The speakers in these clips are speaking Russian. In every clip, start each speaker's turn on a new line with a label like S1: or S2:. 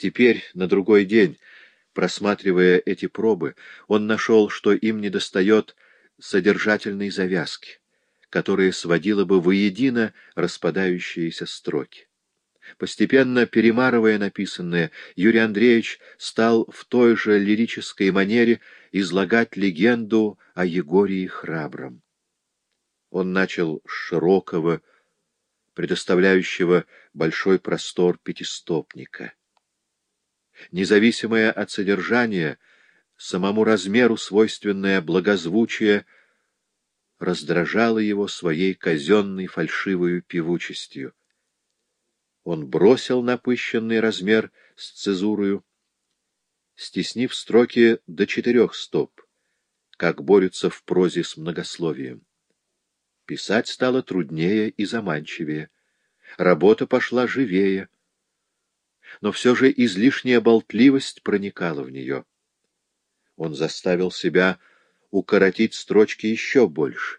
S1: Теперь, на другой день, просматривая эти пробы, он нашел, что им недостает содержательной завязки, которая сводила бы воедино распадающиеся строки. Постепенно перемарывая написанное, Юрий Андреевич стал в той же лирической манере излагать легенду о Егории Храбром. Он начал с широкого, предоставляющего большой простор пятистопника. Независимое от содержания, самому размеру свойственное благозвучие раздражало его своей казенной фальшивою певучестью. Он бросил напыщенный размер с цезурою, стеснив строки до четырех стоп, как борются в прозе с многословием. Писать стало труднее и заманчивее. Работа пошла живее. Но все же излишняя болтливость проникала в нее. Он заставил себя укоротить строчки еще больше.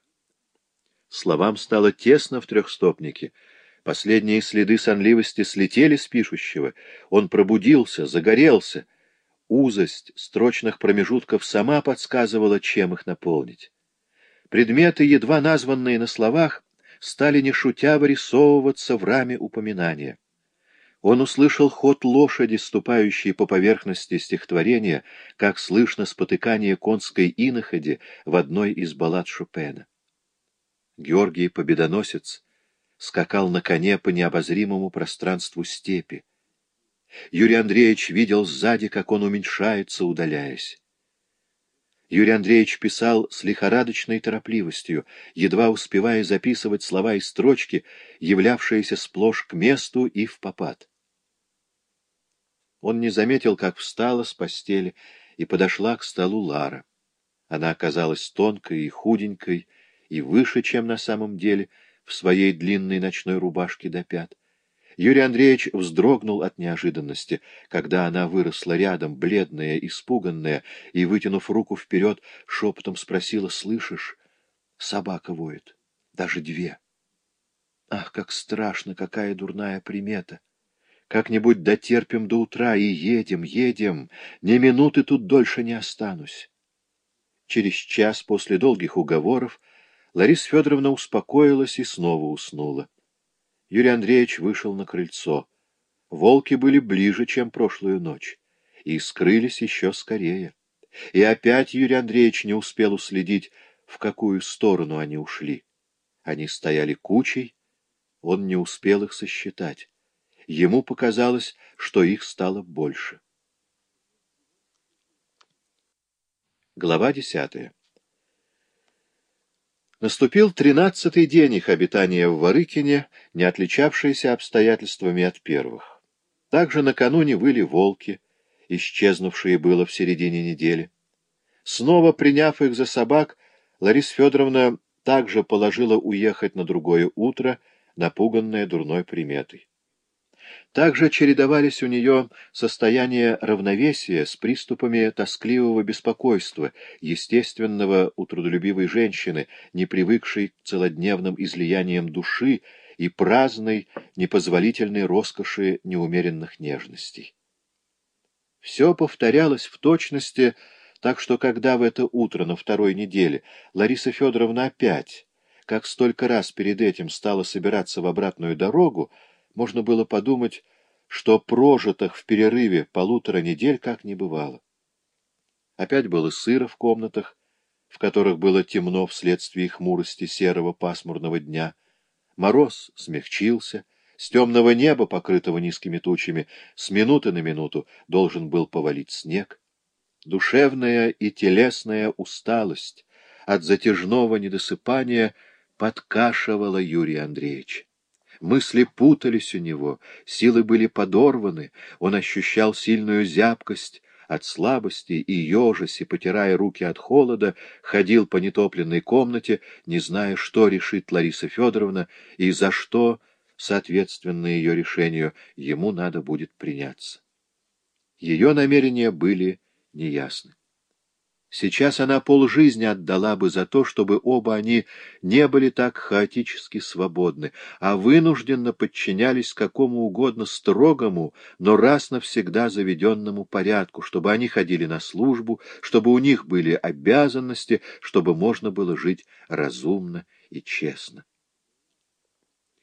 S1: Словам стало тесно в трехстопнике — Последние следы сонливости слетели с пишущего. Он пробудился, загорелся. Узость строчных промежутков сама подсказывала, чем их наполнить. Предметы, едва названные на словах, стали не шутя вырисовываться в раме упоминания. Он услышал ход лошади, ступающей по поверхности стихотворения, как слышно спотыкание конской иноходи в одной из баллад Шопена. Георгий Победоносец скакал на коне по необозримому пространству степи. Юрий Андреевич видел сзади, как он уменьшается, удаляясь. Юрий Андреевич писал с лихорадочной торопливостью, едва успевая записывать слова и строчки, являвшиеся сплошь к месту и в попад. Он не заметил, как встала с постели и подошла к столу Лара. Она оказалась тонкой и худенькой, и выше, чем на самом деле — в своей длинной ночной рубашке до пят. Юрий Андреевич вздрогнул от неожиданности, когда она выросла рядом, бледная, испуганная, и, вытянув руку вперед, шепотом спросила, «Слышишь? Собака воет. Даже две. Ах, как страшно, какая дурная примета! Как-нибудь дотерпим до утра и едем, едем, ни минуты тут дольше не останусь». Через час после долгих уговоров Лариса Федоровна успокоилась и снова уснула. Юрий Андреевич вышел на крыльцо. Волки были ближе, чем прошлую ночь, и скрылись еще скорее. И опять Юрий Андреевич не успел уследить, в какую сторону они ушли. Они стояли кучей, он не успел их сосчитать. Ему показалось, что их стало больше. Глава десятая Наступил тринадцатый день их обитания в Варыкине, не отличавшийся обстоятельствами от первых. Также накануне выли волки, исчезнувшие было в середине недели. Снова приняв их за собак, Лариса Федоровна также положила уехать на другое утро, напуганная дурной приметой. Также чередовались у нее состояния равновесия с приступами тоскливого беспокойства, естественного у трудолюбивой женщины, не привыкшей к целодневным излияниям души и праздной, непозволительной роскоши неумеренных нежностей. Все повторялось в точности, так что когда в это утро на второй неделе Лариса Федоровна опять, как столько раз перед этим стала собираться в обратную дорогу, можно было подумать, что прожитых в перерыве полутора недель как не бывало. Опять было сыро в комнатах, в которых было темно вследствие хмурости серого пасмурного дня. Мороз смягчился, с темного неба, покрытого низкими тучами, с минуты на минуту должен был повалить снег. Душевная и телесная усталость от затяжного недосыпания подкашивала Юрия Андреевича. Мысли путались у него, силы были подорваны, он ощущал сильную зябкость от слабости и, ежась потирая руки от холода, ходил по нетопленной комнате, не зная, что решит Лариса Федоровна и за что, соответственно ее решению, ему надо будет приняться. Ее намерения были неясны. Сейчас она полжизни отдала бы за то, чтобы оба они не были так хаотически свободны, а вынужденно подчинялись какому угодно строгому, но раз навсегда заведенному порядку, чтобы они ходили на службу, чтобы у них были обязанности, чтобы можно было жить разумно и честно.